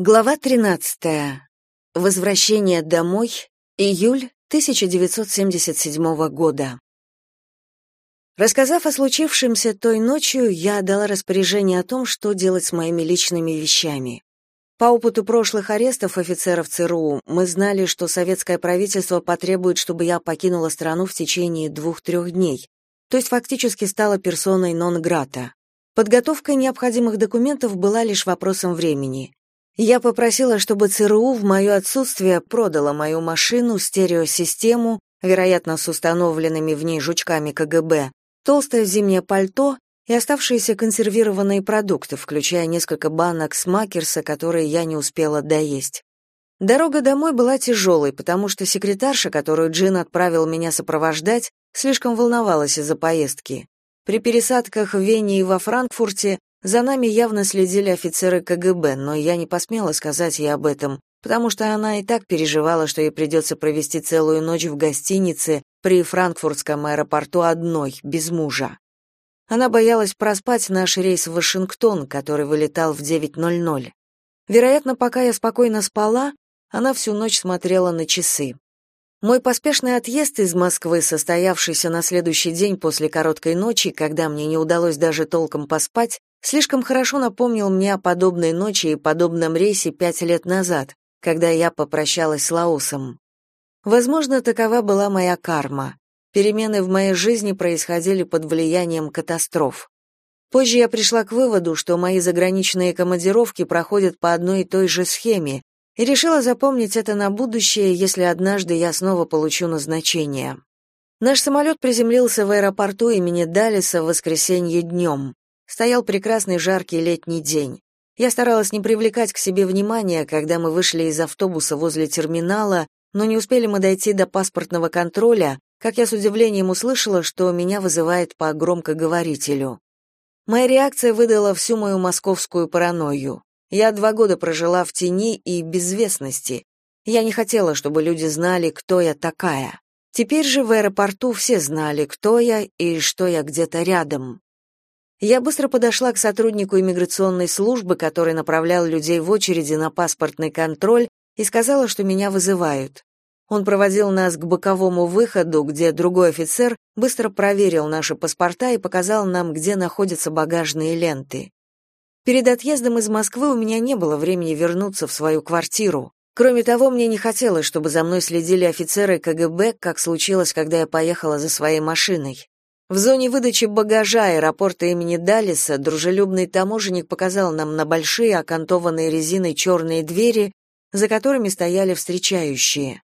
Глава 13. Возвращение домой. Июль 1977 года. Рассказав о случившемся той ночью, я дала распоряжение о том, что делать с моими личными вещами. По опыту прошлых арестов офицеров ЦРУ мы знали, что советское правительство потребует, чтобы я покинула страну в течение двух-трех дней, то есть фактически стала персоной нон-грата. Подготовка необходимых документов была лишь вопросом времени — я попросила, чтобы ЦРУ в мое отсутствие продала мою машину, стереосистему, вероятно, с установленными в ней жучками КГБ, толстое зимнее пальто и оставшиеся консервированные продукты, включая несколько банок смакерса, которые я не успела доесть. Дорога домой была тяжелой, потому что секретарша, которую Джин отправил меня сопровождать, слишком волновалась из-за поездки. При пересадках в Вене и во Франкфурте за нами явно следили офицеры КГБ, но я не посмела сказать ей об этом, потому что она и так переживала, что ей придется провести целую ночь в гостинице при франкфуртском аэропорту одной, без мужа. Она боялась проспать наш рейс в Вашингтон, который вылетал в 9.00. Вероятно, пока я спокойно спала, она всю ночь смотрела на часы. Мой поспешный отъезд из Москвы, состоявшийся на следующий день после короткой ночи, когда мне не удалось даже толком поспать, слишком хорошо напомнил мне о подобной ночи и подобном рейсе пять лет назад, когда я попрощалась с Лаусом. Возможно, такова была моя карма. Перемены в моей жизни происходили под влиянием катастроф. Позже я пришла к выводу, что мои заграничные командировки проходят по одной и той же схеме, и решила запомнить это на будущее, если однажды я снова получу назначение. Наш самолет приземлился в аэропорту имени Далиса в воскресенье днем. Стоял прекрасный жаркий летний день. Я старалась не привлекать к себе внимания, когда мы вышли из автобуса возле терминала, но не успели мы дойти до паспортного контроля, как я с удивлением услышала, что меня вызывает по громкоговорителю. Моя реакция выдала всю мою московскую паранойю. Я два года прожила в тени и безвестности. Я не хотела, чтобы люди знали, кто я такая. Теперь же в аэропорту все знали, кто я и что я где-то рядом. Я быстро подошла к сотруднику иммиграционной службы, который направлял людей в очереди на паспортный контроль, и сказала, что меня вызывают. Он проводил нас к боковому выходу, где другой офицер быстро проверил наши паспорта и показал нам, где находятся багажные ленты. Перед отъездом из Москвы у меня не было времени вернуться в свою квартиру. Кроме того, мне не хотелось, чтобы за мной следили офицеры КГБ, как случилось, когда я поехала за своей машиной. В зоне выдачи багажа аэропорта имени Далиса дружелюбный таможенник показал нам на большие окантованные резиной черные двери, за которыми стояли встречающие.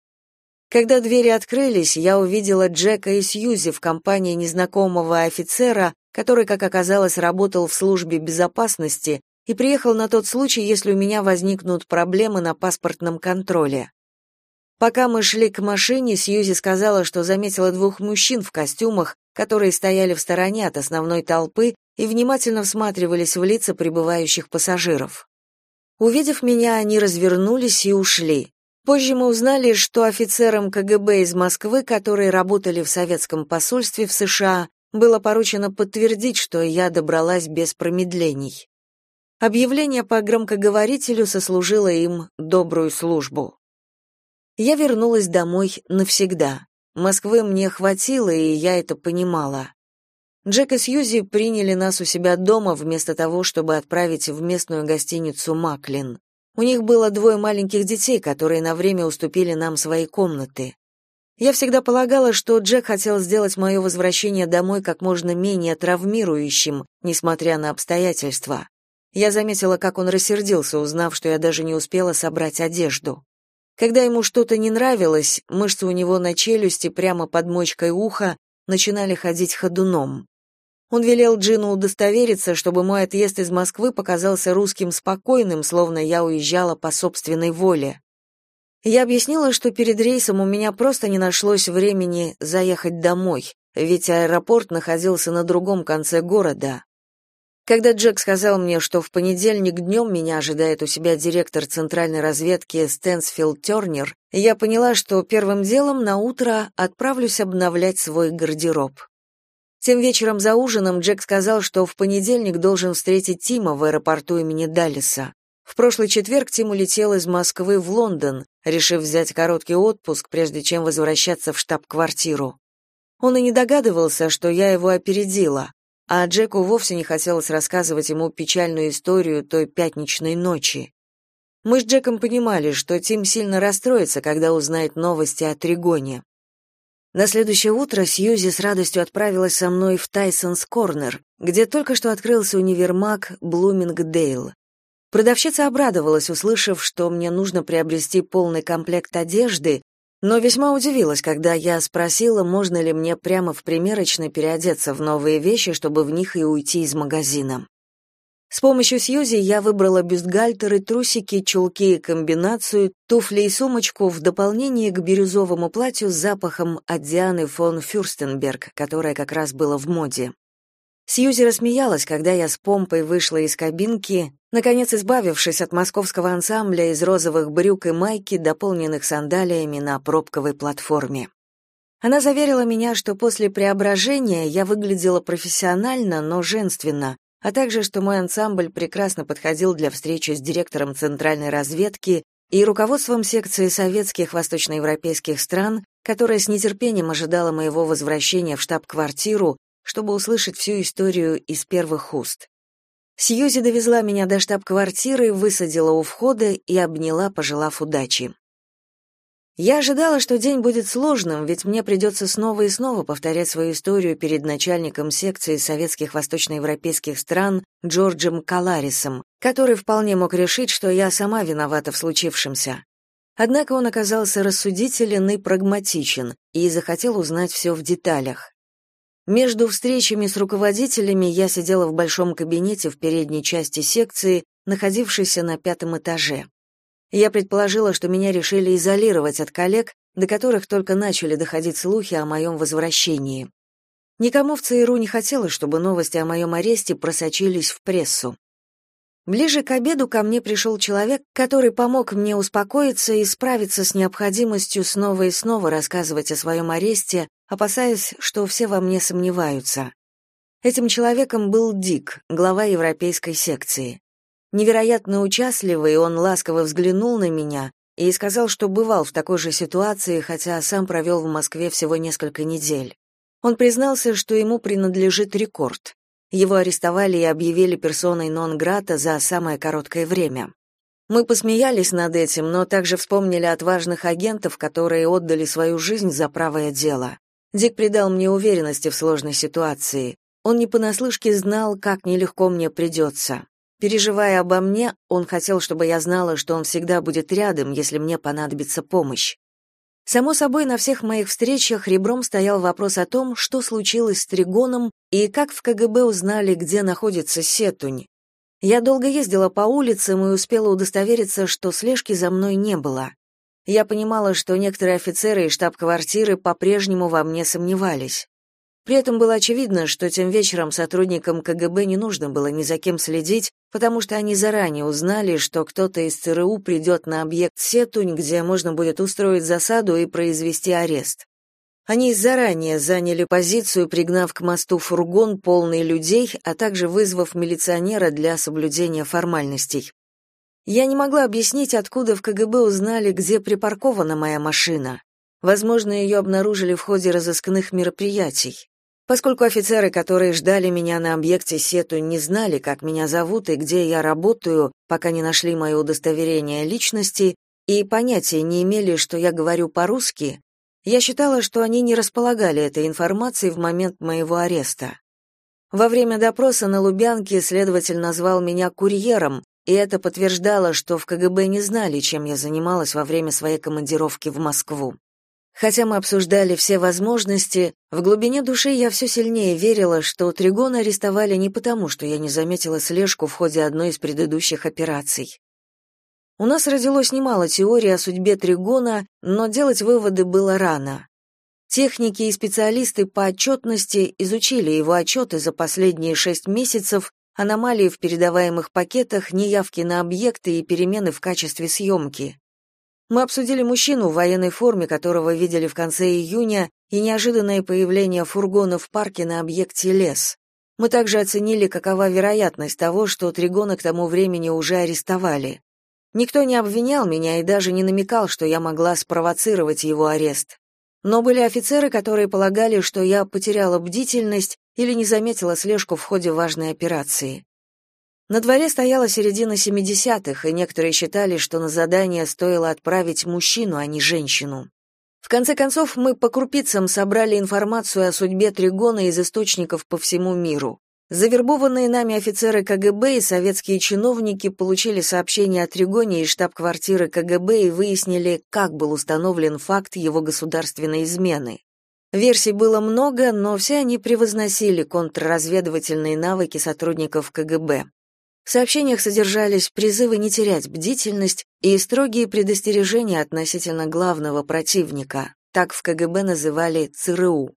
Когда двери открылись, я увидела Джека и Сьюзи в компании незнакомого офицера, который, как оказалось, работал в службе безопасности и приехал на тот случай, если у меня возникнут проблемы на паспортном контроле. Пока мы шли к машине, Сьюзи сказала, что заметила двух мужчин в костюмах, которые стояли в стороне от основной толпы и внимательно всматривались в лица прибывающих пассажиров. Увидев меня, они развернулись и ушли. Позже мы узнали, что офицерам КГБ из Москвы, которые работали в советском посольстве в США, было поручено подтвердить, что я добралась без промедлений. Объявление по громкоговорителю сослужило им добрую службу. Я вернулась домой навсегда. Москвы мне хватило, и я это понимала. Джек и Сьюзи приняли нас у себя дома вместо того, чтобы отправить в местную гостиницу Маклин. У них было двое маленьких детей, которые на время уступили нам свои комнаты. Я всегда полагала, что Джек хотел сделать мое возвращение домой как можно менее травмирующим, несмотря на обстоятельства. Я заметила, как он рассердился, узнав, что я даже не успела собрать одежду. Когда ему что-то не нравилось, мышцы у него на челюсти прямо под мочкой уха начинали ходить ходуном. Он велел Джину удостовериться, чтобы мой отъезд из Москвы показался русским спокойным, словно я уезжала по собственной воле. Я объяснила, что перед рейсом у меня просто не нашлось времени заехать домой, ведь аэропорт находился на другом конце города, когда Джек сказал мне, что в понедельник днем меня ожидает у себя директор центральной разведки Стэнсфилд Тернер, я поняла, что первым делом на утро отправлюсь обновлять свой гардероб. Тем вечером за ужином Джек сказал, что в понедельник должен встретить Тима в аэропорту имени Даллиса. В прошлый четверг Тим улетел из Москвы в Лондон, решив взять короткий отпуск, прежде чем возвращаться в штаб-квартиру. Он и не догадывался, что я его опередила, а Джеку вовсе не хотелось рассказывать ему печальную историю той пятничной ночи. Мы с Джеком понимали, что Тим сильно расстроится, когда узнает новости о Тригоне. На следующее утро Сьюзи с радостью отправилась со мной в Тайсонс Корнер, где только что открылся универмаг Блумингдейл. Продавщица обрадовалась, услышав, что мне нужно приобрести полный комплект одежды, но весьма удивилась, когда я спросила, можно ли мне прямо в примерочной переодеться в новые вещи, чтобы в них и уйти из магазина. С помощью Сьюзи я выбрала бюстгальтеры, трусики, чулки и комбинацию, туфли и сумочку в дополнение к бирюзовому платью с запахом от Дианы фон Фюрстенберг, которое как раз было в моде. Сьюзи рассмеялась, когда я с помпой вышла из кабинки, наконец избавившись от московского ансамбля из розовых брюк и майки, дополненных сандалиями на пробковой платформе. Она заверила меня, что после преображения я выглядела профессионально, но женственно, а также что мой ансамбль прекрасно подходил для встречи с директором Центральной разведки и руководством секции советских восточноевропейских стран, которая с нетерпением ожидала моего возвращения в штаб-квартиру, чтобы услышать всю историю из первых уст. Сьюзи довезла меня до штаб-квартиры, высадила у входа и обняла, пожелав удачи. Я ожидала, что день будет сложным, ведь мне придется снова и снова повторять свою историю перед начальником секции советских восточноевропейских стран Джорджем Каларисом, который вполне мог решить, что я сама виновата в случившемся. Однако он оказался рассудителен и прагматичен и захотел узнать все в деталях. Между встречами с руководителями я сидела в большом кабинете в передней части секции, находившейся на пятом этаже. Я предположила, что меня решили изолировать от коллег, до которых только начали доходить слухи о моем возвращении. Никому в ЦРУ не хотелось, чтобы новости о моем аресте просочились в прессу. Ближе к обеду ко мне пришел человек, который помог мне успокоиться и справиться с необходимостью снова и снова рассказывать о своем аресте, опасаясь, что все во мне сомневаются. Этим человеком был Дик, глава европейской секции. Невероятно участливый, он ласково взглянул на меня и сказал, что бывал в такой же ситуации, хотя сам провел в Москве всего несколько недель. Он признался, что ему принадлежит рекорд. Его арестовали и объявили персоной нон-грата за самое короткое время. Мы посмеялись над этим, но также вспомнили отважных агентов, которые отдали свою жизнь за правое дело. Дик придал мне уверенности в сложной ситуации. Он не понаслышке знал, как нелегко мне придется. Переживая обо мне, он хотел, чтобы я знала, что он всегда будет рядом, если мне понадобится помощь. Само собой, на всех моих встречах ребром стоял вопрос о том, что случилось с Тригоном и как в КГБ узнали, где находится Сетунь. Я долго ездила по улицам и успела удостовериться, что слежки за мной не было. Я понимала, что некоторые офицеры из штаб-квартиры по-прежнему во мне сомневались. При этом было очевидно, что тем вечером сотрудникам КГБ не нужно было ни за кем следить, потому что они заранее узнали, что кто-то из ЦРУ придет на объект Сетунь, где можно будет устроить засаду и произвести арест. Они заранее заняли позицию, пригнав к мосту фургон, полный людей, а также вызвав милиционера для соблюдения формальностей. Я не могла объяснить, откуда в КГБ узнали, где припаркована моя машина. Возможно, ее обнаружили в ходе разыскных мероприятий. Поскольку офицеры, которые ждали меня на объекте Сету, не знали, как меня зовут и где я работаю, пока не нашли мое удостоверение личности, и понятия не имели, что я говорю по-русски, я считала, что они не располагали этой информацией в момент моего ареста. Во время допроса на Лубянке следователь назвал меня курьером, и это подтверждало, что в КГБ не знали, чем я занималась во время своей командировки в Москву. Хотя мы обсуждали все возможности, в глубине души я все сильнее верила, что Тригона арестовали не потому, что я не заметила слежку в ходе одной из предыдущих операций. У нас родилось немало теорий о судьбе Тригона, но делать выводы было рано. Техники и специалисты по отчетности изучили его отчеты за последние шесть месяцев, аномалии в передаваемых пакетах, неявки на объекты и перемены в качестве съемки. Мы обсудили мужчину в военной форме, которого видели в конце июня, и неожиданное появление фургона в парке на объекте лес. Мы также оценили, какова вероятность того, что Тригона к тому времени уже арестовали. Никто не обвинял меня и даже не намекал, что я могла спровоцировать его арест. Но были офицеры, которые полагали, что я потеряла бдительность или не заметила слежку в ходе важной операции. На дворе стояла середина 70-х, и некоторые считали, что на задание стоило отправить мужчину, а не женщину. В конце концов, мы по крупицам собрали информацию о судьбе Тригона из источников по всему миру. Завербованные нами офицеры КГБ и советские чиновники получили сообщение о Тригоне из штаб-квартиры КГБ и выяснили, как был установлен факт его государственной измены. Версий было много, но все они превозносили контрразведывательные навыки сотрудников КГБ. В сообщениях содержались призывы не терять бдительность и строгие предостережения относительно главного противника, так в КГБ называли ЦРУ.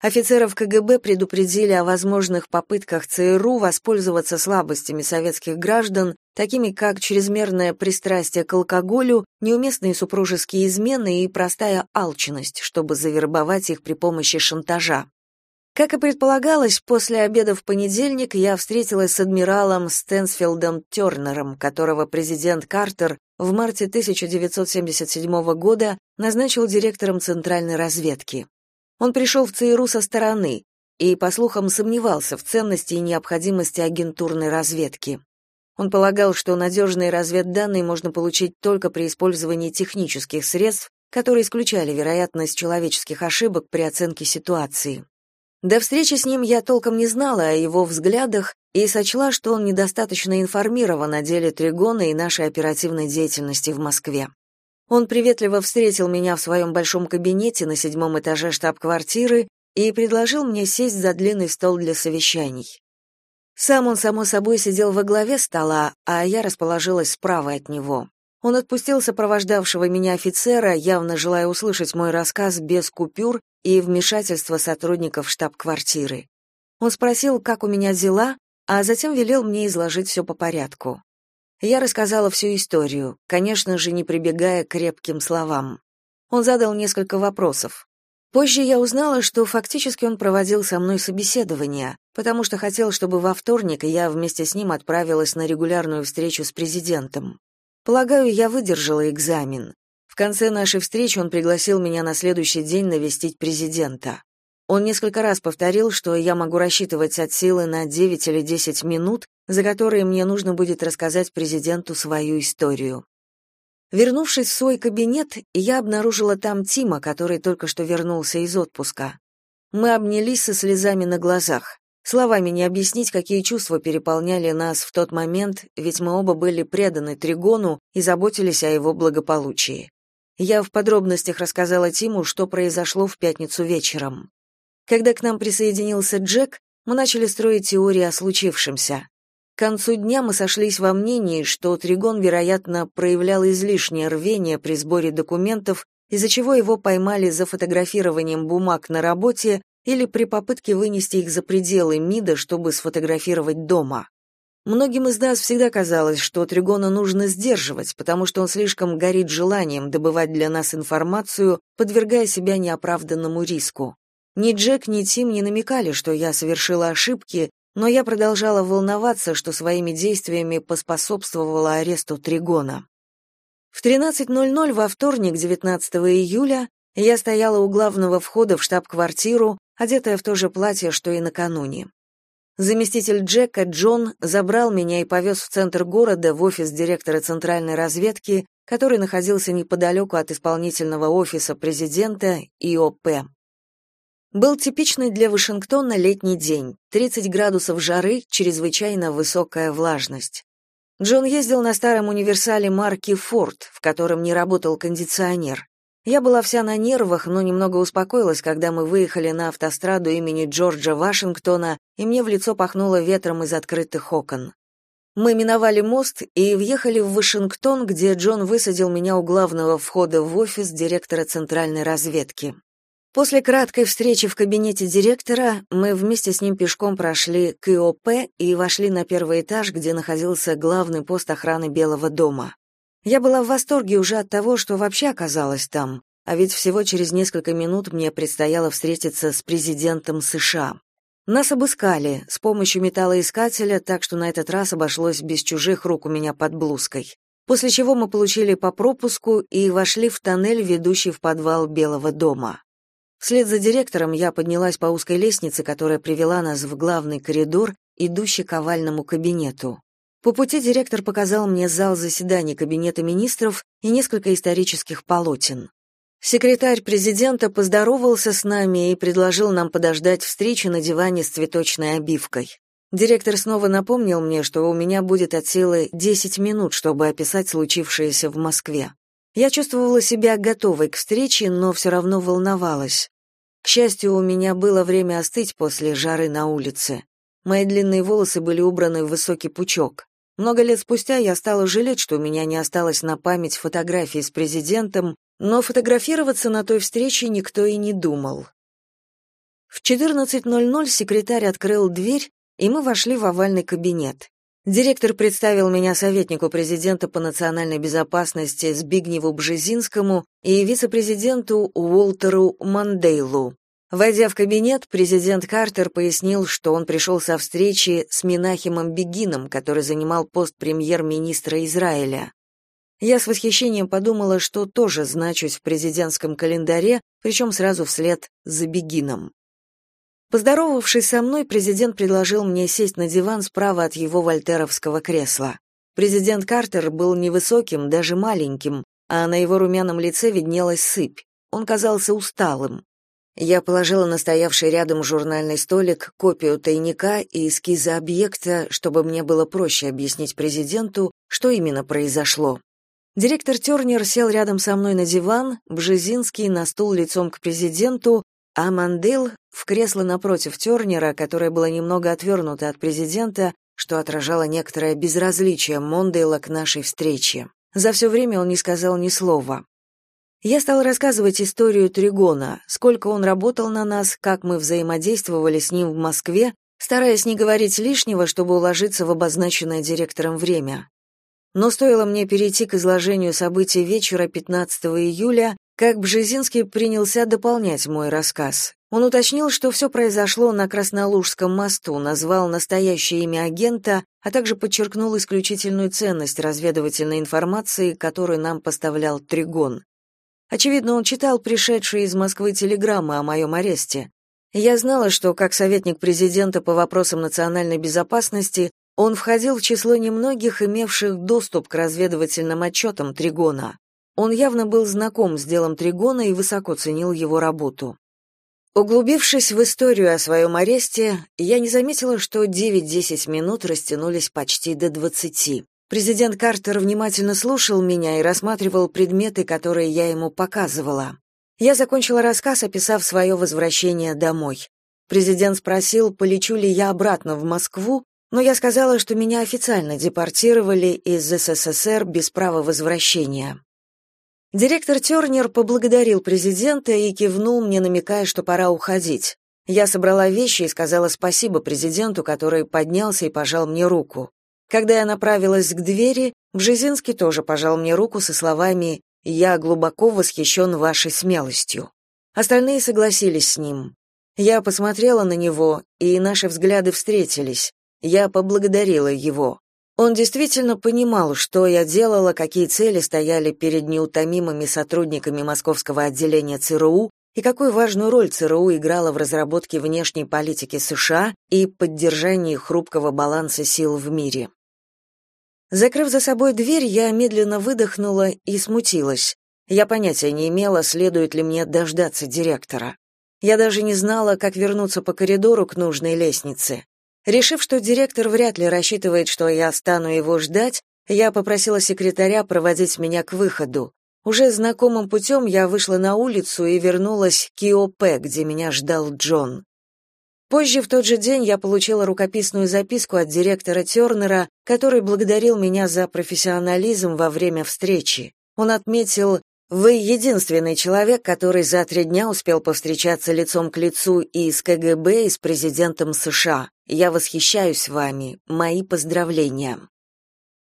Офицеров КГБ предупредили о возможных попытках ЦРУ воспользоваться слабостями советских граждан, такими как чрезмерное пристрастие к алкоголю, неуместные супружеские измены и простая алчность, чтобы завербовать их при помощи шантажа. Как и предполагалось, после обеда в понедельник я встретилась с адмиралом Стэнсфилдом Тернером, которого президент Картер в марте 1977 года назначил директором Центральной разведки. Он пришел в ЦРУ со стороны и, по слухам, сомневался в ценности и необходимости агентурной разведки. Он полагал, что надежные разведданные можно получить только при использовании технических средств, которые исключали вероятность человеческих ошибок при оценке ситуации. До встречи с ним я толком не знала о его взглядах и сочла, что он недостаточно информирован о деле Тригона и нашей оперативной деятельности в Москве. Он приветливо встретил меня в своем большом кабинете на седьмом этаже штаб-квартиры и предложил мне сесть за длинный стол для совещаний. Сам он, само собой, сидел во главе стола, а я расположилась справа от него. Он отпустил сопровождавшего меня офицера, явно желая услышать мой рассказ без купюр и вмешательства сотрудников штаб-квартиры. Он спросил, как у меня дела, а затем велел мне изложить все по порядку. Я рассказала всю историю, конечно же, не прибегая к крепким словам. Он задал несколько вопросов. Позже я узнала, что фактически он проводил со мной собеседование, потому что хотел, чтобы во вторник я вместе с ним отправилась на регулярную встречу с президентом. Полагаю, я выдержала экзамен. Конце нашей встречи он пригласил меня на следующий день навестить президента. Он несколько раз повторил, что я могу рассчитывать от силы на 9 или 10 минут, за которые мне нужно будет рассказать президенту свою историю. Вернувшись в свой кабинет, я обнаружила там Тима, который только что вернулся из отпуска. Мы обнялись со слезами на глазах. Словами не объяснить, какие чувства переполняли нас в тот момент, ведь мы оба были преданы Тригону и заботились о его благополучии. Я в подробностях рассказала Тиму, что произошло в пятницу вечером. Когда к нам присоединился Джек, мы начали строить теории о случившемся. К концу дня мы сошлись во мнении, что Тригон, вероятно, проявлял излишнее рвение при сборе документов, из-за чего его поймали за фотографированием бумаг на работе или при попытке вынести их за пределы МИДа, чтобы сфотографировать дома. Многим из нас всегда казалось, что Тригона нужно сдерживать, потому что он слишком горит желанием добывать для нас информацию, подвергая себя неоправданному риску. Ни Джек, ни Тим не намекали, что я совершила ошибки, но я продолжала волноваться, что своими действиями поспособствовала аресту Тригона. В 13.00 во вторник, 19 июля, я стояла у главного входа в штаб-квартиру, одетая в то же платье, что и накануне. Заместитель Джека, Джон, забрал меня и повез в центр города, в офис директора Центральной разведки, который находился неподалеку от исполнительного офиса президента ИОП. Был типичный для Вашингтона летний день, 30 градусов жары, чрезвычайно высокая влажность. Джон ездил на старом универсале марки Ford, в котором не работал кондиционер. Я была вся на нервах, но немного успокоилась, когда мы выехали на автостраду имени Джорджа Вашингтона, и мне в лицо пахнуло ветром из открытых окон. Мы миновали мост и въехали в Вашингтон, где Джон высадил меня у главного входа в офис директора Центральной разведки. После краткой встречи в кабинете директора мы вместе с ним пешком прошли к ИОП и вошли на первый этаж, где находился главный пост охраны Белого дома. Я была в восторге уже от того, что вообще оказалась там, а ведь всего через несколько минут мне предстояло встретиться с президентом США. Нас обыскали с помощью металлоискателя, так что на этот раз обошлось без чужих рук у меня под блузкой. после чего мы получили по пропуску и вошли в тоннель, ведущий в подвал Белого дома. Вслед за директором я поднялась по узкой лестнице, которая привела нас в главный коридор, идущий к овальному кабинету. По пути директор показал мне зал заседаний Кабинета министров и несколько исторических полотен. Секретарь президента поздоровался с нами и предложил нам подождать встречи на диване с цветочной обивкой. Директор снова напомнил мне, что у меня будет от силы 10 минут, чтобы описать случившееся в Москве. Я чувствовала себя готовой к встрече, но все равно волновалась. К счастью, у меня было время остыть после жары на улице. Мои длинные волосы были убраны в высокий пучок. Много лет спустя я стала жалеть, что у меня не осталось на память фотографии с президентом, но фотографироваться на той встрече никто и не думал. В 14.00 секретарь открыл дверь, и мы вошли в овальный кабинет. Директор представил меня советнику президента по национальной безопасности Збигневу Бжезинскому и вице-президенту Уолтеру Мандейлу. Войдя в кабинет, президент Картер пояснил, что он пришел со встречи с Минахимом Бегином, который занимал пост премьер-министра Израиля. Я с восхищением подумала, что тоже значусь в президентском календаре, причем сразу вслед за Бегином. Поздоровавшись со мной, президент предложил мне сесть на диван справа от его вольтеровского кресла. Президент Картер был невысоким, даже маленьким, а на его румяном лице виднелась сыпь. Он казался усталым. Я положила на стоявший рядом журнальный столик копию тайника и эскиза объекта, чтобы мне было проще объяснить президенту, что именно произошло. Директор Тернер сел рядом со мной на диван, Бжезинский на стул лицом к президенту, а Мандел в кресло напротив Тернера, которое было немного отвернуто от президента, что отражало некоторое безразличие Мондейла к нашей встрече. За все время он не сказал ни слова. Я стал рассказывать историю Тригона, сколько он работал на нас, как мы взаимодействовали с ним в Москве, стараясь не говорить лишнего, чтобы уложиться в обозначенное директором время. Но стоило мне перейти к изложению событий вечера 15 июля, как Бжезинский принялся дополнять мой рассказ. Он уточнил, что все произошло на Краснолужском мосту, назвал настоящее имя агента, а также подчеркнул исключительную ценность разведывательной информации, которую нам поставлял Тригон. Очевидно, он читал пришедшие из Москвы телеграммы о моем аресте. Я знала, что как советник президента по вопросам национальной безопасности он входил в число немногих, имевших доступ к разведывательным отчетам Тригона. Он явно был знаком с делом Тригона и высоко ценил его работу. Углубившись в историю о своем аресте, я не заметила, что 9-10 минут растянулись почти до 20. Президент Картер внимательно слушал меня и рассматривал предметы, которые я ему показывала. Я закончила рассказ, описав свое возвращение домой. Президент спросил, полечу ли я обратно в Москву, но я сказала, что меня официально депортировали из СССР без права возвращения. Директор Тернер поблагодарил президента и кивнул мне, намекая, что пора уходить. Я собрала вещи и сказала спасибо президенту, который поднялся и пожал мне руку. Когда я направилась к двери, Бжезинский тоже пожал мне руку со словами «Я глубоко восхищен вашей смелостью». Остальные согласились с ним. Я посмотрела на него, и наши взгляды встретились. Я поблагодарила его. Он действительно понимал, что я делала, какие цели стояли перед неутомимыми сотрудниками московского отделения ЦРУ и какую важную роль ЦРУ играла в разработке внешней политики США и поддержании хрупкого баланса сил в мире. Закрыв за собой дверь, я медленно выдохнула и смутилась. Я понятия не имела, следует ли мне дождаться директора. Я даже не знала, как вернуться по коридору к нужной лестнице. Решив, что директор вряд ли рассчитывает, что я стану его ждать, я попросила секретаря проводить меня к выходу. Уже знакомым путем я вышла на улицу и вернулась к ИОП, где меня ждал Джон. Позже в тот же день я получила рукописную записку от директора Тернера, который благодарил меня за профессионализм во время встречи. Он отметил, «Вы единственный человек, который за три дня успел повстречаться лицом к лицу и с КГБ, и с президентом США. Я восхищаюсь вами. Мои поздравления.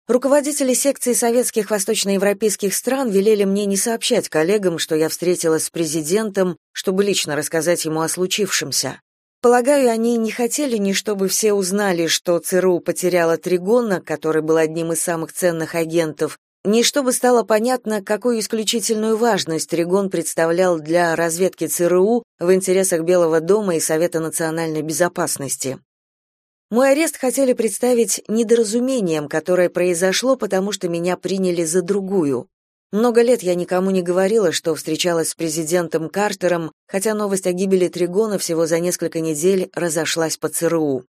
Руководители секции советских восточноевропейских стран велели мне не сообщать коллегам, что я встретилась с президентом, чтобы лично рассказать ему о случившемся. Полагаю, они не хотели ни чтобы все узнали, что ЦРУ потеряла Тригона, который был одним из самых ценных агентов, не чтобы стало понятно, какую исключительную важность Тригон представлял для разведки ЦРУ в интересах Белого дома и Совета национальной безопасности. Мой арест хотели представить недоразумением, которое произошло, потому что меня приняли за другую. Много лет я никому не говорила, что встречалась с президентом Картером, хотя новость о гибели Тригона всего за несколько недель разошлась по ЦРУ.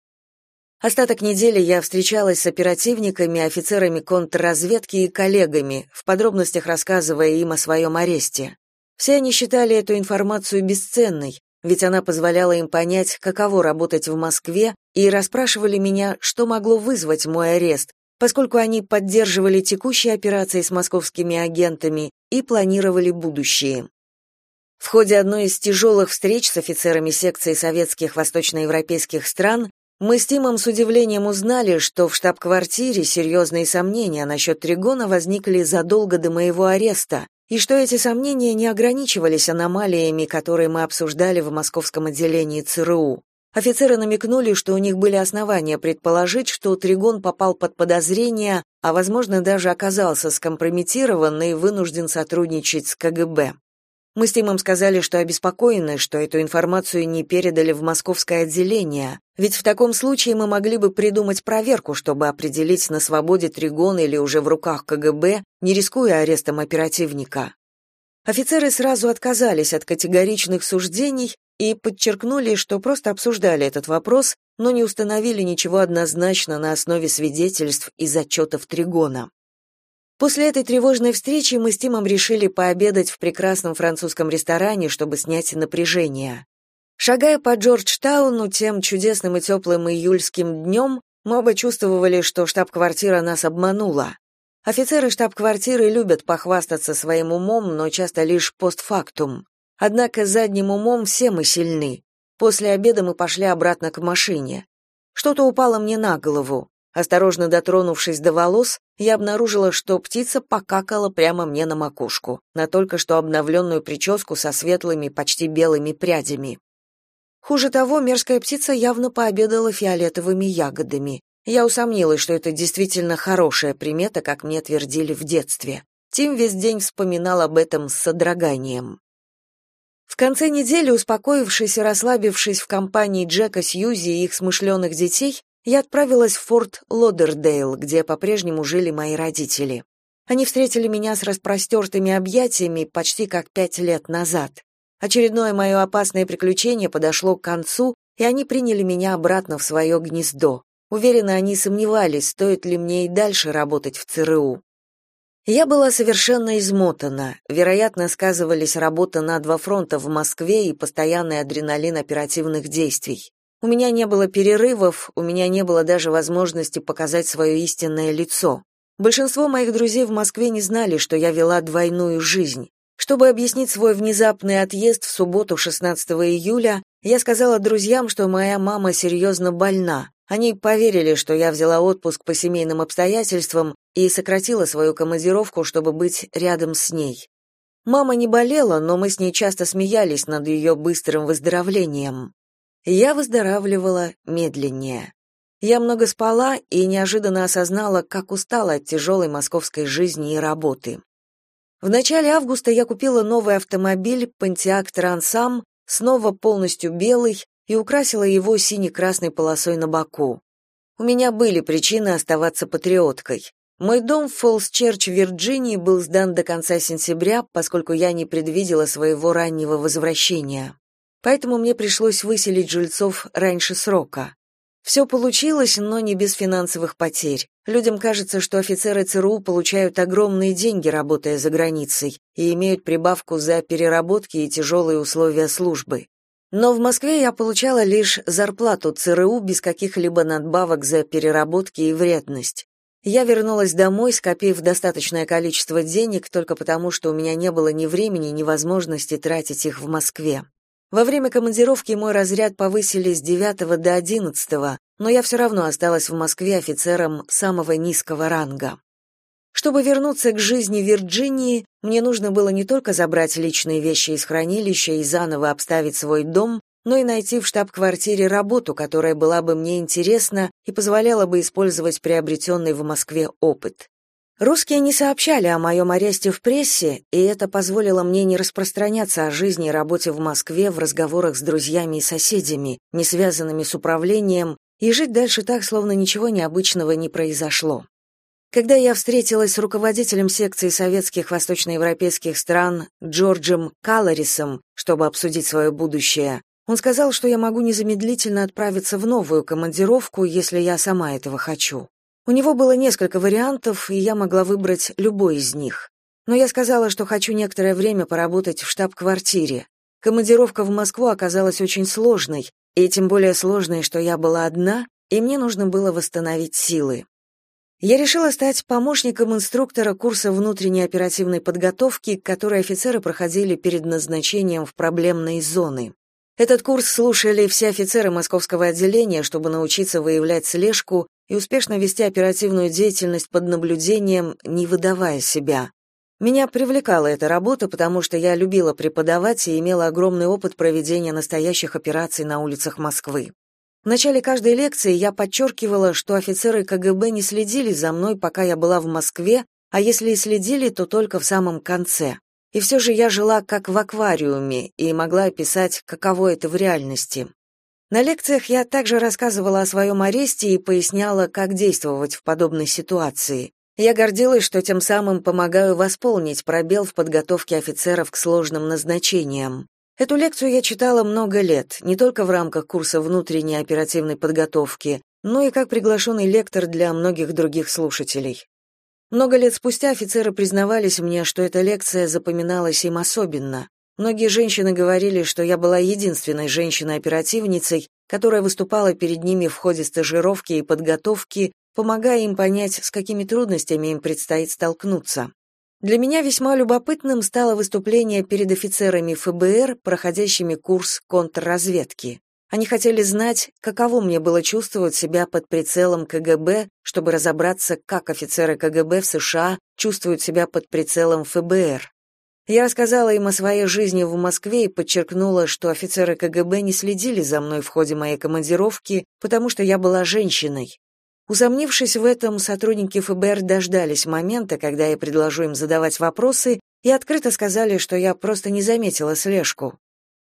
Остаток недели я встречалась с оперативниками, офицерами контрразведки и коллегами, в подробностях рассказывая им о своем аресте. Все они считали эту информацию бесценной, ведь она позволяла им понять, каково работать в Москве, и расспрашивали меня, что могло вызвать мой арест, поскольку они поддерживали текущие операции с московскими агентами и планировали будущие. В ходе одной из тяжелых встреч с офицерами секции советских восточноевропейских стран мы с Тимом с удивлением узнали, что в штаб-квартире серьезные сомнения насчет Тригона возникли задолго до моего ареста, и что эти сомнения не ограничивались аномалиями, которые мы обсуждали в московском отделении ЦРУ. Офицеры намекнули, что у них были основания предположить, что Тригон попал под подозрение, а, возможно, даже оказался скомпрометирован и вынужден сотрудничать с КГБ. Мы с Тимом сказали, что обеспокоены, что эту информацию не передали в московское отделение, ведь в таком случае мы могли бы придумать проверку, чтобы определить, на свободе Тригон или уже в руках КГБ, не рискуя арестом оперативника. Офицеры сразу отказались от категоричных суждений и подчеркнули, что просто обсуждали этот вопрос, но не установили ничего однозначно на основе свидетельств из отчетов Тригона. После этой тревожной встречи мы с Тимом решили пообедать в прекрасном французском ресторане, чтобы снять напряжение. Шагая по Джорджтауну тем чудесным и теплым июльским днем, мы оба чувствовали, что штаб-квартира нас обманула. Офицеры штаб-квартиры любят похвастаться своим умом, но часто лишь постфактум. Однако задним умом все мы сильны. После обеда мы пошли обратно к машине. Что-то упало мне на голову. Осторожно дотронувшись до волос, я обнаружила, что птица покакала прямо мне на макушку, на только что обновленную прическу со светлыми, почти белыми прядями. Хуже того, мерзкая птица явно пообедала фиолетовыми ягодами. Я усомнилась, что это действительно хорошая примета, как мне твердили в детстве. Тим весь день вспоминал об этом с содроганием. В конце недели, успокоившись и расслабившись в компании Джека, Сьюзи и их смышленых детей, я отправилась в форт Лодердейл, где по-прежнему жили мои родители. Они встретили меня с распростертыми объятиями почти как пять лет назад. Очередное мое опасное приключение подошло к концу, и они приняли меня обратно в свое гнездо. Уверена, они сомневались, стоит ли мне и дальше работать в ЦРУ. Я была совершенно измотана. Вероятно, сказывались работа на два фронта в Москве и постоянный адреналин оперативных действий. У меня не было перерывов, у меня не было даже возможности показать свое истинное лицо. Большинство моих друзей в Москве не знали, что я вела двойную жизнь. Чтобы объяснить свой внезапный отъезд в субботу 16 июля, я сказала друзьям, что моя мама серьезно больна. Они поверили, что я взяла отпуск по семейным обстоятельствам и сократила свою командировку, чтобы быть рядом с ней. Мама не болела, но мы с ней часто смеялись над ее быстрым выздоровлением. Я выздоравливала медленнее. Я много спала и неожиданно осознала, как устала от тяжелой московской жизни и работы. В начале августа я купила новый автомобиль Pontiac Trans снова полностью белый, и украсила его сине-красной полосой на боку. У меня были причины оставаться патриоткой. Мой дом в Фолс-Черч, Вирджинии, был сдан до конца сентября, поскольку я не предвидела своего раннего возвращения поэтому мне пришлось выселить жильцов раньше срока. Все получилось, но не без финансовых потерь. Людям кажется, что офицеры ЦРУ получают огромные деньги, работая за границей, и имеют прибавку за переработки и тяжелые условия службы. Но в Москве я получала лишь зарплату ЦРУ без каких-либо надбавок за переработки и вредность. Я вернулась домой, скопив достаточное количество денег только потому, что у меня не было ни времени, ни возможности тратить их в Москве. Во время командировки мой разряд повысили с 9 до 11, но я все равно осталась в Москве офицером самого низкого ранга. Чтобы вернуться к жизни в Вирджинии, мне нужно было не только забрать личные вещи из хранилища и заново обставить свой дом, но и найти в штаб-квартире работу, которая была бы мне интересна и позволяла бы использовать приобретенный в Москве опыт. Русские не сообщали о моем аресте в прессе, и это позволило мне не распространяться о жизни и работе в Москве в разговорах с друзьями и соседями, не связанными с управлением, и жить дальше так, словно ничего необычного не произошло. Когда я встретилась с руководителем секции советских восточноевропейских стран Джорджем Калорисом, чтобы обсудить свое будущее, он сказал, что я могу незамедлительно отправиться в новую командировку, если я сама этого хочу. У него было несколько вариантов, и я могла выбрать любой из них. Но я сказала, что хочу некоторое время поработать в штаб-квартире. Командировка в Москву оказалась очень сложной, и тем более сложной, что я была одна, и мне нужно было восстановить силы. Я решила стать помощником инструктора курса внутренней оперативной подготовки, который офицеры проходили перед назначением в проблемные зоны. Этот курс слушали все офицеры московского отделения, чтобы научиться выявлять слежку и успешно вести оперативную деятельность под наблюдением, не выдавая себя. Меня привлекала эта работа, потому что я любила преподавать и имела огромный опыт проведения настоящих операций на улицах Москвы. В начале каждой лекции я подчеркивала, что офицеры КГБ не следили за мной, пока я была в Москве, а если и следили, то только в самом конце. И все же я жила как в аквариуме и могла описать, каково это в реальности. На лекциях я также рассказывала о своем аресте и поясняла, как действовать в подобной ситуации. Я гордилась, что тем самым помогаю восполнить пробел в подготовке офицеров к сложным назначениям. Эту лекцию я читала много лет, не только в рамках курса внутренней оперативной подготовки, но и как приглашенный лектор для многих других слушателей. Много лет спустя офицеры признавались мне, что эта лекция запоминалась им особенно. Многие женщины говорили, что я была единственной женщиной-оперативницей, которая выступала перед ними в ходе стажировки и подготовки, помогая им понять, с какими трудностями им предстоит столкнуться. Для меня весьма любопытным стало выступление перед офицерами ФБР, проходящими курс контрразведки. Они хотели знать, каково мне было чувствовать себя под прицелом КГБ, чтобы разобраться, как офицеры КГБ в США чувствуют себя под прицелом ФБР. Я рассказала им о своей жизни в Москве и подчеркнула, что офицеры КГБ не следили за мной в ходе моей командировки, потому что я была женщиной. Усомнившись в этом, сотрудники ФБР дождались момента, когда я предложу им задавать вопросы, и открыто сказали, что я просто не заметила слежку.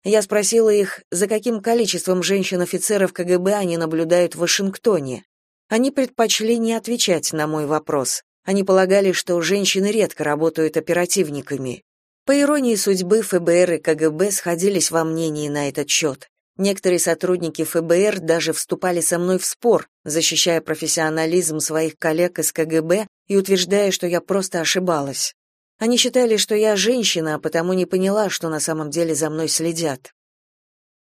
Я спросила их, за каким количеством женщин-офицеров КГБ они наблюдают в Вашингтоне. Они предпочли не отвечать на мой вопрос. Они полагали, что женщины редко работают оперативниками. По иронии судьбы, ФБР и КГБ сходились во мнении на этот счет. Некоторые сотрудники ФБР даже вступали со мной в спор, защищая профессионализм своих коллег из КГБ и утверждая, что я просто ошибалась. Они считали, что я женщина, а потому не поняла, что на самом деле за мной следят.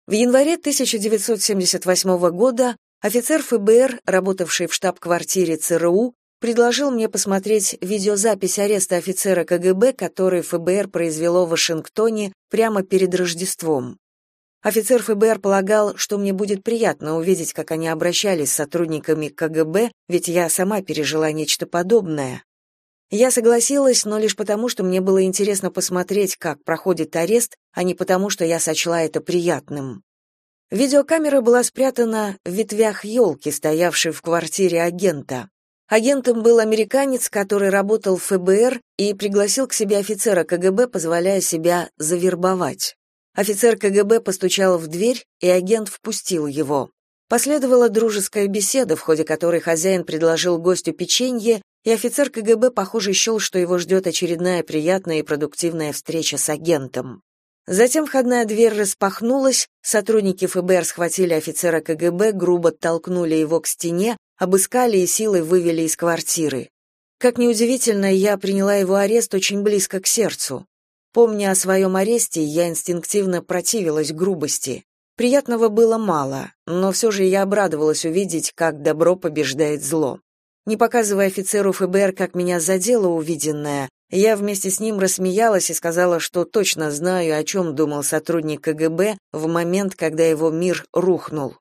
В январе 1978 года офицер ФБР, работавший в штаб-квартире ЦРУ, предложил мне посмотреть видеозапись ареста офицера КГБ, который ФБР произвело в Вашингтоне прямо перед Рождеством. Офицер ФБР полагал, что мне будет приятно увидеть, как они обращались с сотрудниками КГБ, ведь я сама пережила нечто подобное. Я согласилась, но лишь потому, что мне было интересно посмотреть, как проходит арест, а не потому, что я сочла это приятным. Видеокамера была спрятана в ветвях елки, стоявшей в квартире агента. Агентом был американец, который работал в ФБР и пригласил к себе офицера КГБ, позволяя себя завербовать. Офицер КГБ постучал в дверь, и агент впустил его. Последовала дружеская беседа, в ходе которой хозяин предложил гостю печенье, и офицер КГБ, похоже, счел, что его ждет очередная приятная и продуктивная встреча с агентом. Затем входная дверь распахнулась, сотрудники ФБР схватили офицера КГБ, грубо толкнули его к стене, обыскали и силой вывели из квартиры. Как неудивительно, я приняла его арест очень близко к сердцу. Помня о своем аресте, я инстинктивно противилась грубости. Приятного было мало, но все же я обрадовалась увидеть, как добро побеждает зло. Не показывая офицеру ФБР, как меня задело увиденное, я вместе с ним рассмеялась и сказала, что точно знаю, о чем думал сотрудник КГБ в момент, когда его мир рухнул.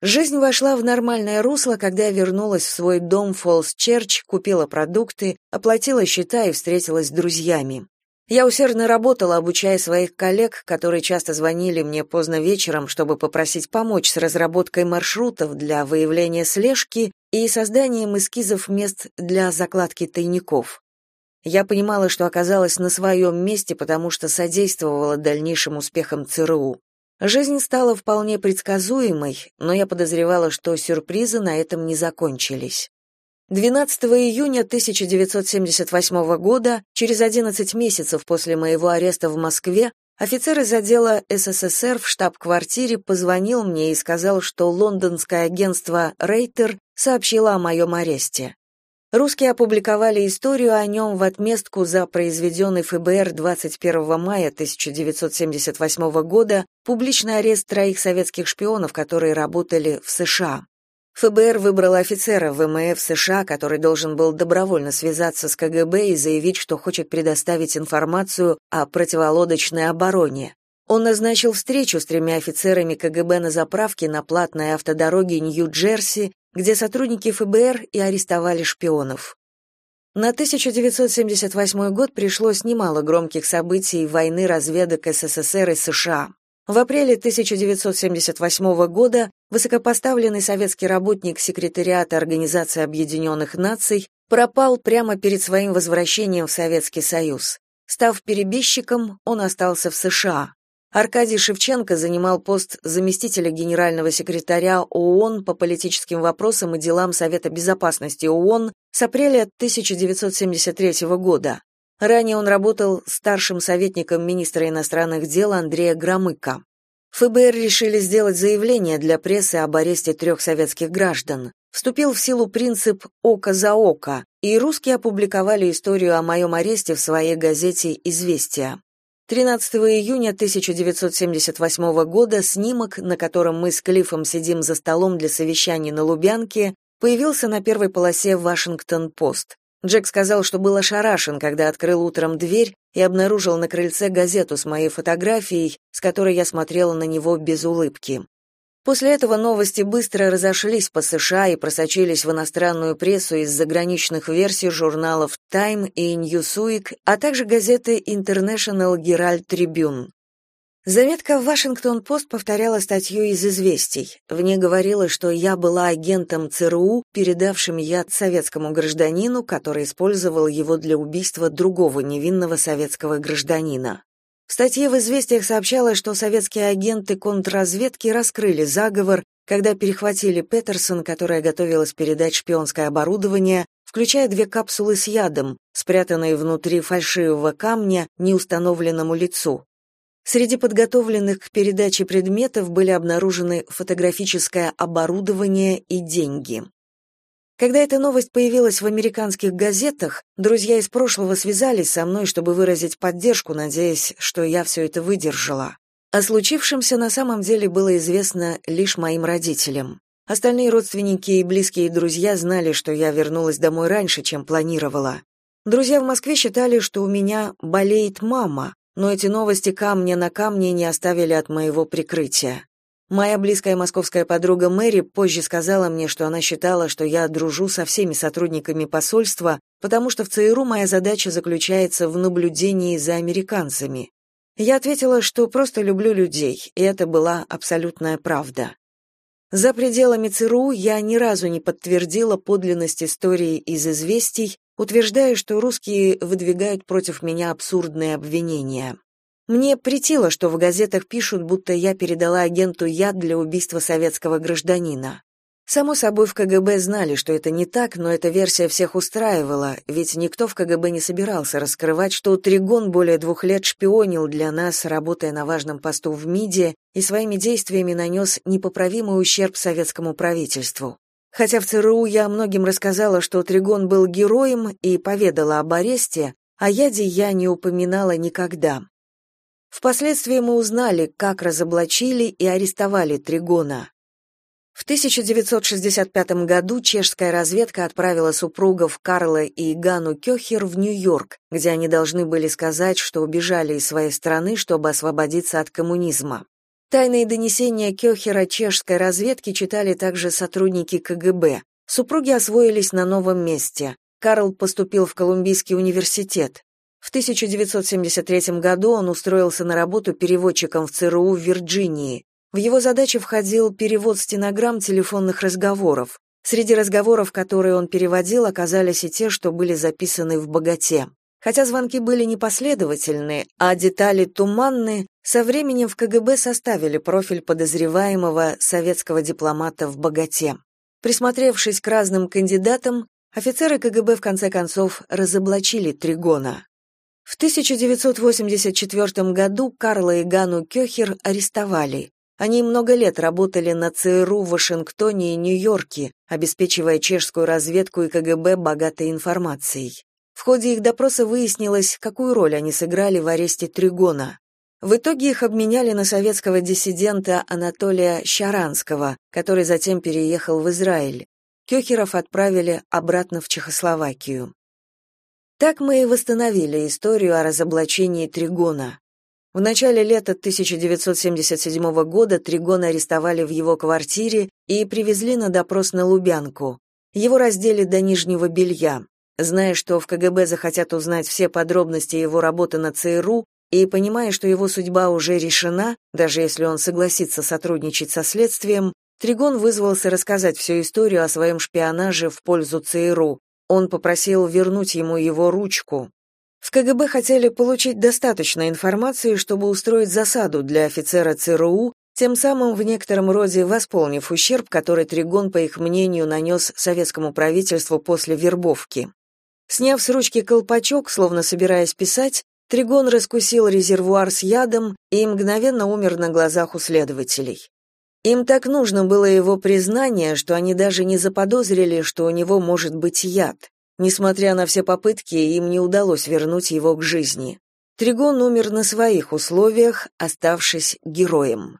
Жизнь вошла в нормальное русло, когда я вернулась в свой дом Фолс Черч, купила продукты, оплатила счета и встретилась с друзьями. Я усердно работала, обучая своих коллег, которые часто звонили мне поздно вечером, чтобы попросить помочь с разработкой маршрутов для выявления слежки, и созданием эскизов мест для закладки тайников. Я понимала, что оказалась на своем месте, потому что содействовала дальнейшим успехам ЦРУ. Жизнь стала вполне предсказуемой, но я подозревала, что сюрпризы на этом не закончились. 12 июня 1978 года, через 11 месяцев после моего ареста в Москве, офицер из отдела СССР в штаб-квартире позвонил мне и сказал, что лондонское агентство Рейтер сообщило о моем аресте. Русские опубликовали историю о нем в отместку за произведенный ФБР 21 мая 1978 года публичный арест троих советских шпионов, которые работали в США. ФБР выбрало офицера ВМФ США, который должен был добровольно связаться с КГБ и заявить, что хочет предоставить информацию о противолодочной обороне. Он назначил встречу с тремя офицерами КГБ на заправке на платной автодороге Нью-Джерси где сотрудники ФБР и арестовали шпионов. На 1978 год пришлось немало громких событий войны разведок СССР и США. В апреле 1978 года высокопоставленный советский работник секретариата Организации Объединенных Наций пропал прямо перед своим возвращением в Советский Союз. Став перебежчиком, он остался в США. Аркадий Шевченко занимал пост заместителя генерального секретаря ООН по политическим вопросам и делам Совета безопасности ООН с апреля 1973 года. Ранее он работал старшим советником министра иностранных дел Андрея Громыка. ФБР решили сделать заявление для прессы об аресте трех советских граждан. Вступил в силу принцип «око за око», и русские опубликовали историю о моем аресте в своей газете «Известия». 13 июня 1978 года снимок, на котором мы с Клиффом сидим за столом для совещаний на Лубянке, появился на первой полосе Вашингтон-Пост. Джек сказал, что был ошарашен, когда открыл утром дверь и обнаружил на крыльце газету с моей фотографией, с которой я смотрела на него без улыбки. После этого новости быстро разошлись по США и просочились в иностранную прессу из заграничных версий журналов Time и Newsweek, а также газеты International Herald Tribune. Заметка в Вашингтон-Пост повторяла статью из «Известий». В ней говорилось, что я была агентом ЦРУ, передавшим яд советскому гражданину, который использовал его для убийства другого невинного советского гражданина. В статье в «Известиях» сообщалось, что советские агенты контрразведки раскрыли заговор, когда перехватили Петерсон, которая готовилась передать шпионское оборудование, включая две капсулы с ядом, спрятанные внутри фальшивого камня неустановленному лицу. Среди подготовленных к передаче предметов были обнаружены фотографическое оборудование и деньги. Когда эта новость появилась в американских газетах, друзья из прошлого связались со мной, чтобы выразить поддержку, надеясь, что я все это выдержала. О случившемся на самом деле было известно лишь моим родителям. Остальные родственники и близкие друзья знали, что я вернулась домой раньше, чем планировала. Друзья в Москве считали, что у меня болеет мама, но эти новости камня на камне не оставили от моего прикрытия. Моя близкая московская подруга Мэри позже сказала мне, что она считала, что я дружу со всеми сотрудниками посольства, потому что в ЦРУ моя задача заключается в наблюдении за американцами. Я ответила, что просто люблю людей, и это была абсолютная правда. За пределами ЦРУ я ни разу не подтвердила подлинность истории из известий, утверждая, что русские выдвигают против меня абсурдные обвинения. Мне претило, что в газетах пишут, будто я передала агенту яд для убийства советского гражданина. Само собой, в КГБ знали, что это не так, но эта версия всех устраивала, ведь никто в КГБ не собирался раскрывать, что Тригон более двух лет шпионил для нас, работая на важном посту в МИДе, и своими действиями нанес непоправимый ущерб советскому правительству. Хотя в ЦРУ я многим рассказала, что Тригон был героем и поведала об аресте, о яде я не упоминала никогда. Впоследствии мы узнали, как разоблачили и арестовали Тригона. В 1965 году чешская разведка отправила супругов Карла и Гану Кёхер в Нью-Йорк, где они должны были сказать, что убежали из своей страны, чтобы освободиться от коммунизма. Тайные донесения Кёхера чешской разведки читали также сотрудники КГБ. Супруги освоились на новом месте. Карл поступил в Колумбийский университет. В 1973 году он устроился на работу переводчиком в ЦРУ в Вирджинии. В его задачи входил перевод стенограмм телефонных разговоров. Среди разговоров, которые он переводил, оказались и те, что были записаны в «Богате». Хотя звонки были непоследовательны, а детали туманны, со временем в КГБ составили профиль подозреваемого советского дипломата в «Богате». Присмотревшись к разным кандидатам, офицеры КГБ в конце концов разоблачили Тригона. В 1984 году Карла и Гану Кёхер арестовали. Они много лет работали на ЦРУ в Вашингтоне и Нью-Йорке, обеспечивая чешскую разведку и КГБ богатой информацией. В ходе их допроса выяснилось, какую роль они сыграли в аресте Тригона. В итоге их обменяли на советского диссидента Анатолия Щаранского, который затем переехал в Израиль. Кёхеров отправили обратно в Чехословакию. Так мы и восстановили историю о разоблачении Тригона. В начале лета 1977 года Тригона арестовали в его квартире и привезли на допрос на Лубянку. Его раздели до нижнего белья. Зная, что в КГБ захотят узнать все подробности его работы на ЦРУ, и понимая, что его судьба уже решена, даже если он согласится сотрудничать со следствием, Тригон вызвался рассказать всю историю о своем шпионаже в пользу ЦРУ. Он попросил вернуть ему его ручку. В КГБ хотели получить достаточно информации, чтобы устроить засаду для офицера ЦРУ, тем самым в некотором роде восполнив ущерб, который Тригон, по их мнению, нанес советскому правительству после вербовки. Сняв с ручки колпачок, словно собираясь писать, Тригон раскусил резервуар с ядом и мгновенно умер на глазах у следователей. Им так нужно было его признание, что они даже не заподозрили, что у него может быть яд. Несмотря на все попытки, им не удалось вернуть его к жизни. Тригон умер на своих условиях, оставшись героем.